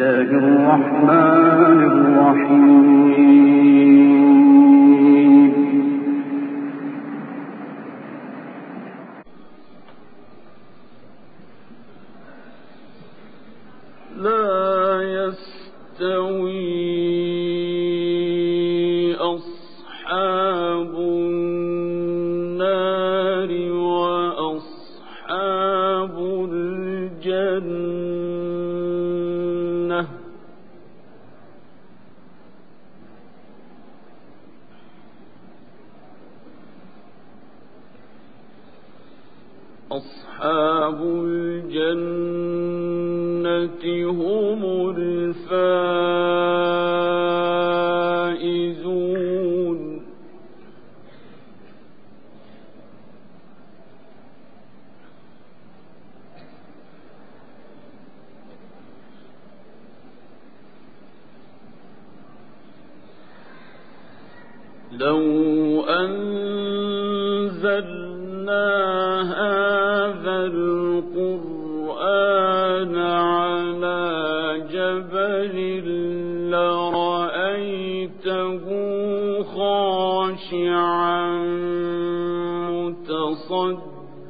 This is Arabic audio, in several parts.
أصحاب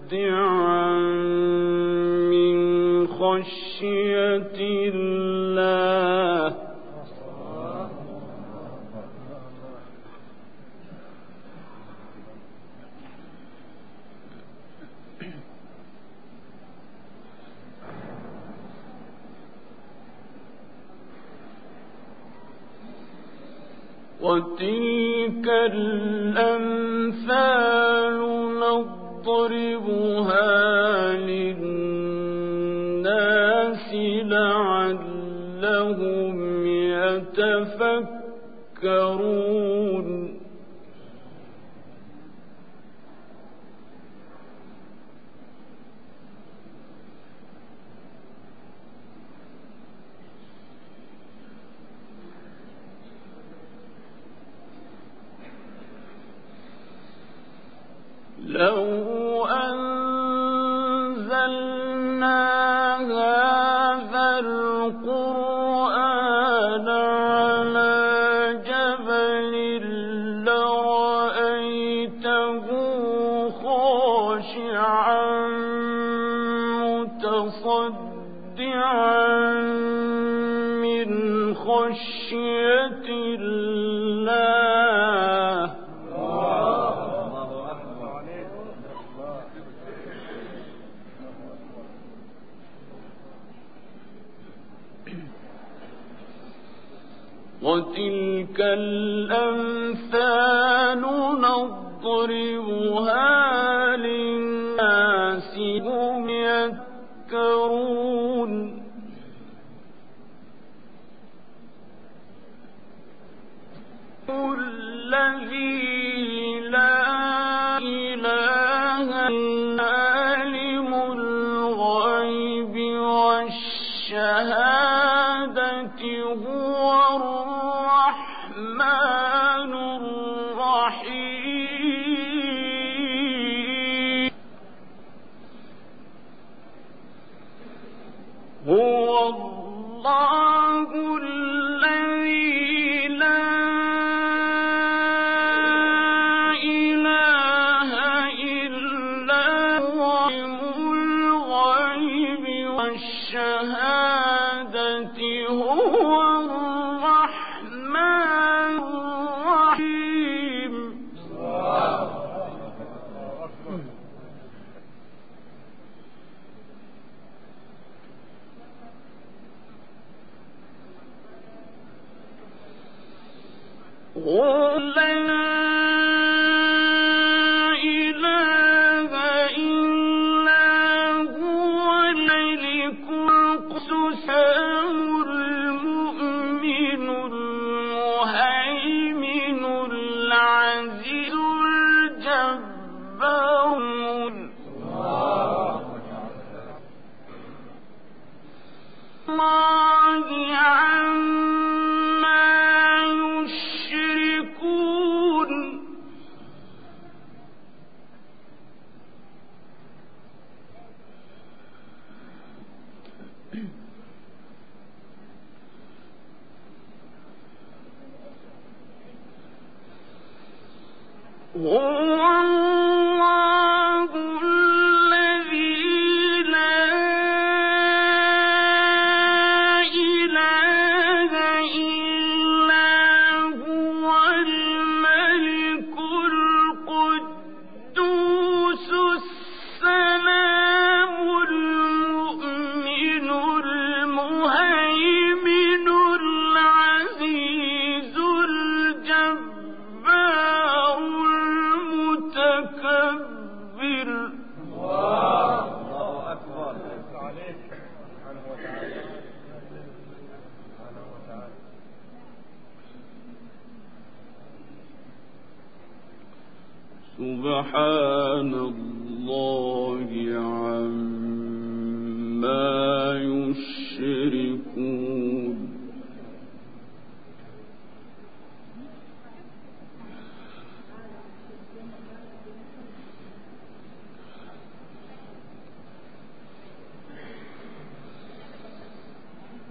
متصدعا من خشية وتلك الأمثال نضربها الأمثال نضربها للناس هم يذكرون. الذي Whoa. هم سبحان الله عما يشركون.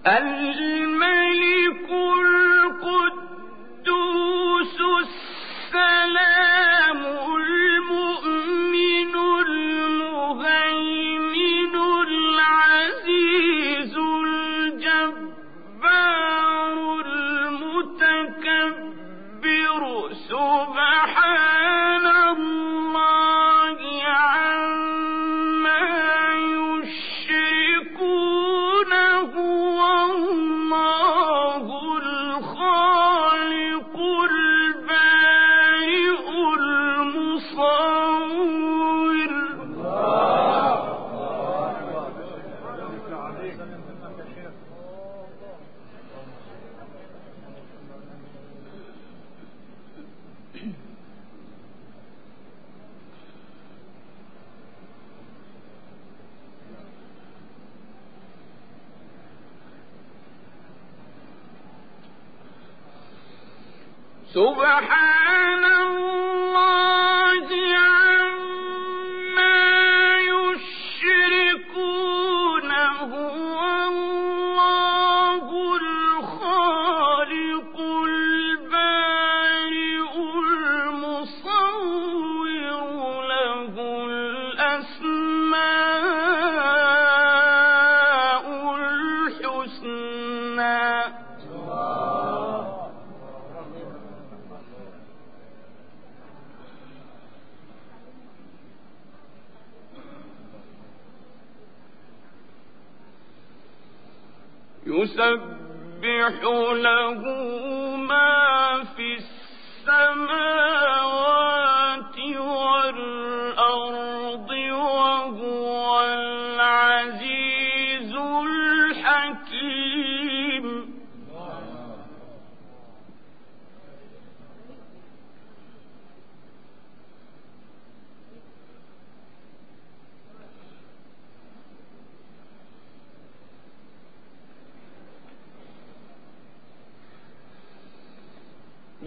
الملك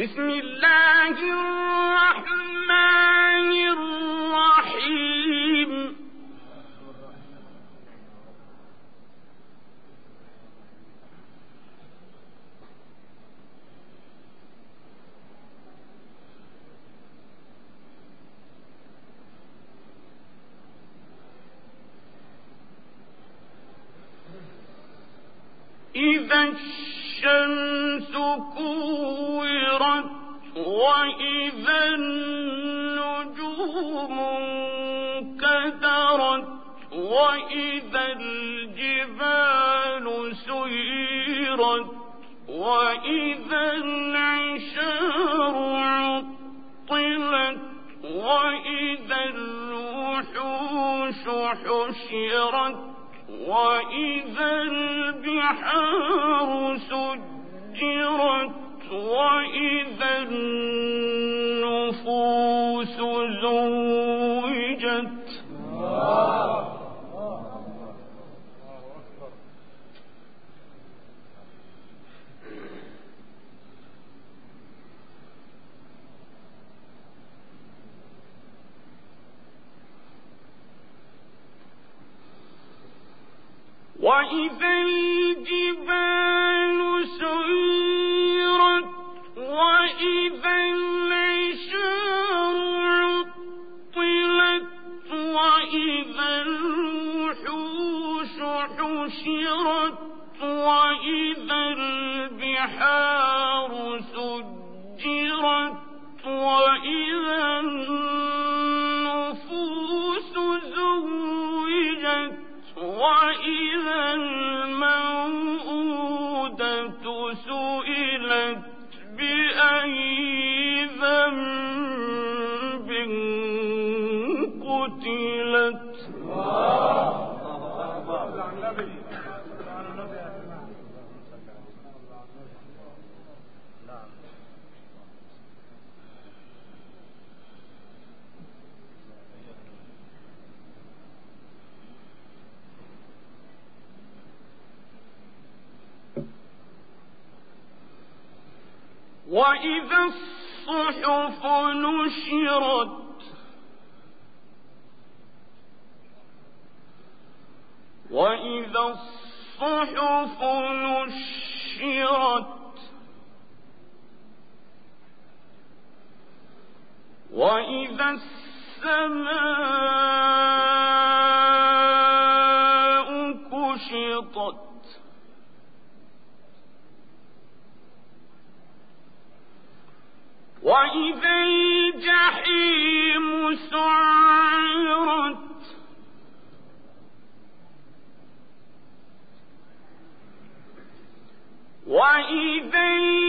بسم الله الرحمن انكدرت وإذا الجبال سيرت وإذا العشار عطلت وإذا الوحوش حشرت وإذا البحار سجرت وإذا النفوس وإذا الجبال وإذا الصحف نشرت وإذا الصحف نشرت وإذا السماء وإذا الجحيم سعرت. وإذا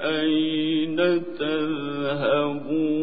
فأين تذهبون؟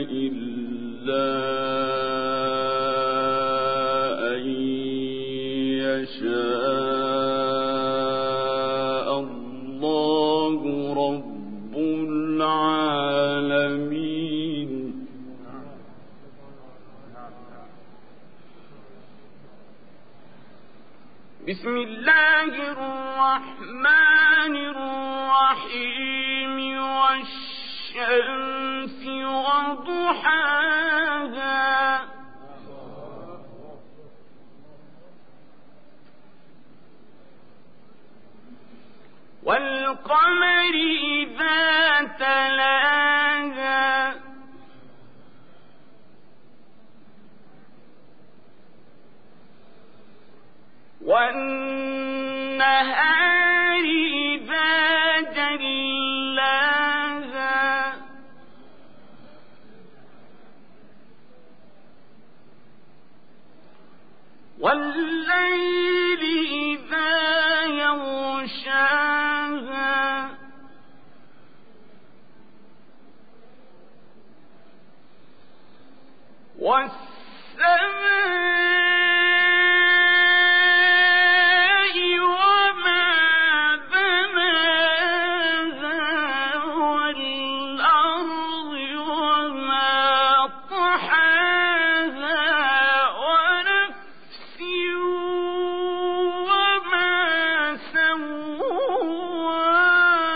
إلا والنهار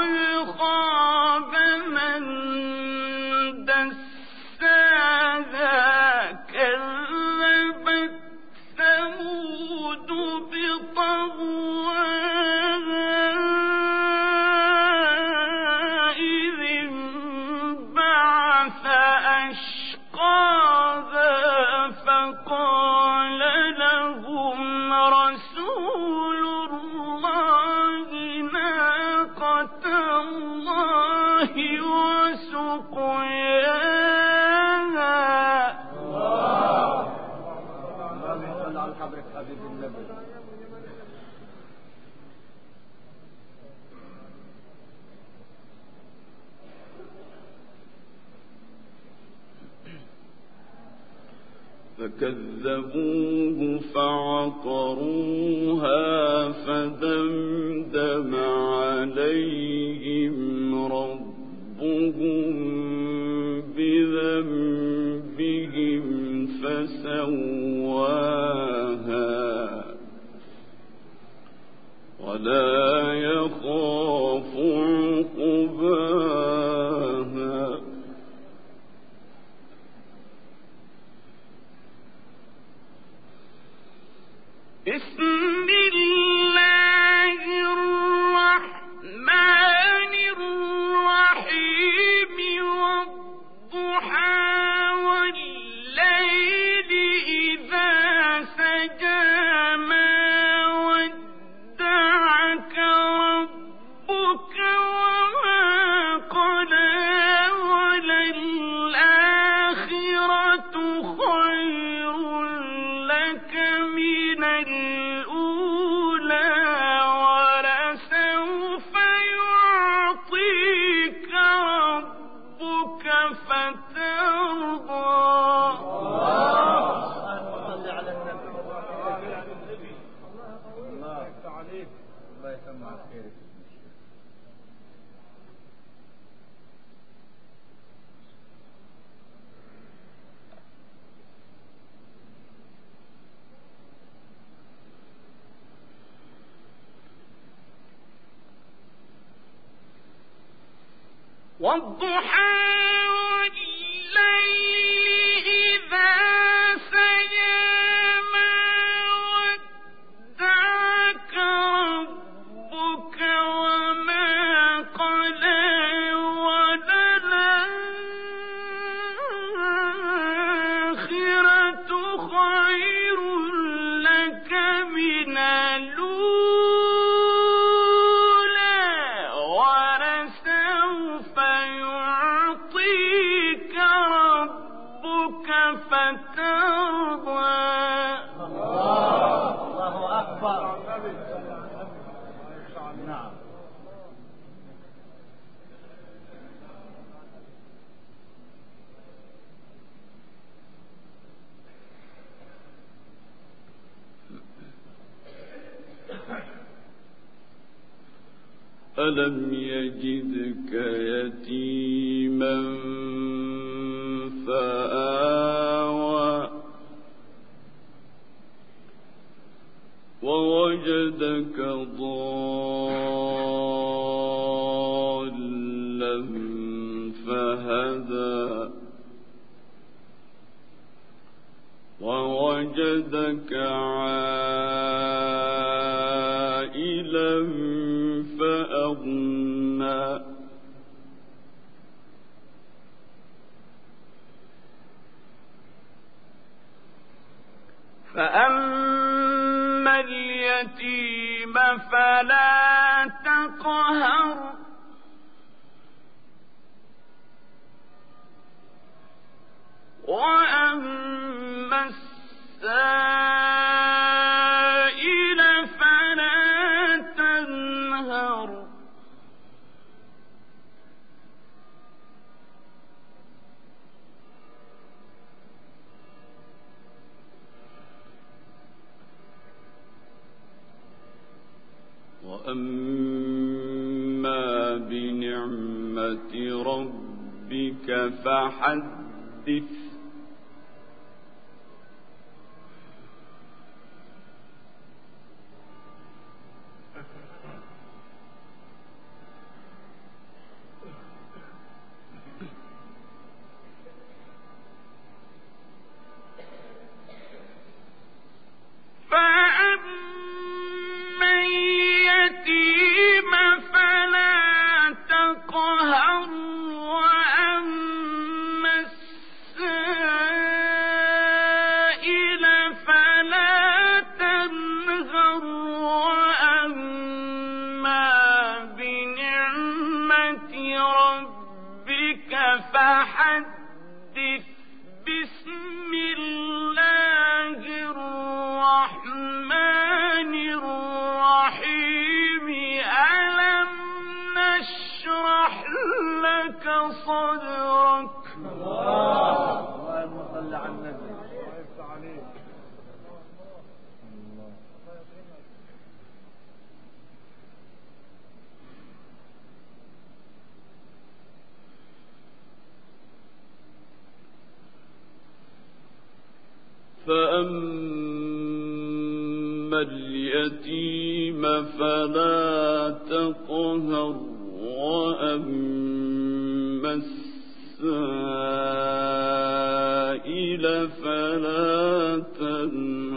ألقى من فكذبوه فعقروها فدمدم عليهم ربهم بذنبهم فسواها ولا يرى 我不爱。ألم يجدك يتيما فآوى ووجدك ضالا فهدى ووجدك عاما اليتيم فلا تقهر. وأما السائل فحدث فأما اليتيم فلا تقهر وأما السائل الليل فلا تنام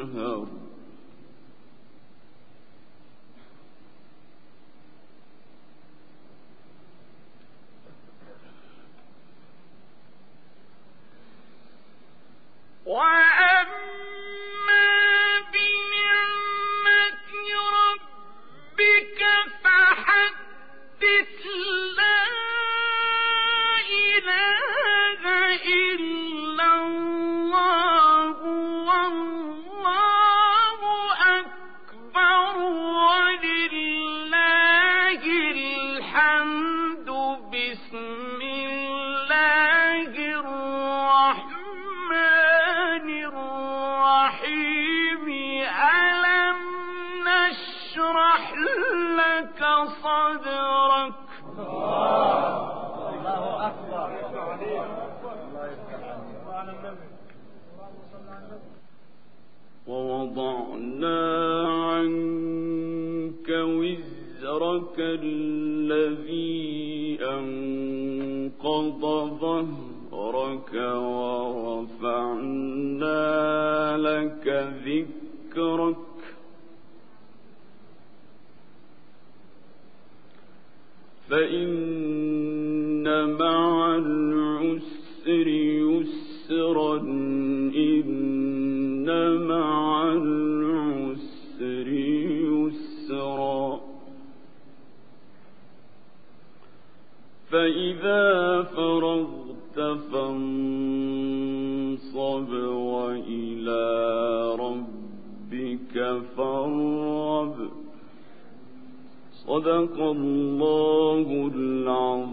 الذي أنقض ظهرك ورفعنا لك ذكرك فإن فرغت فانصب وإلى ربك فارغب. صدق الله العظيم.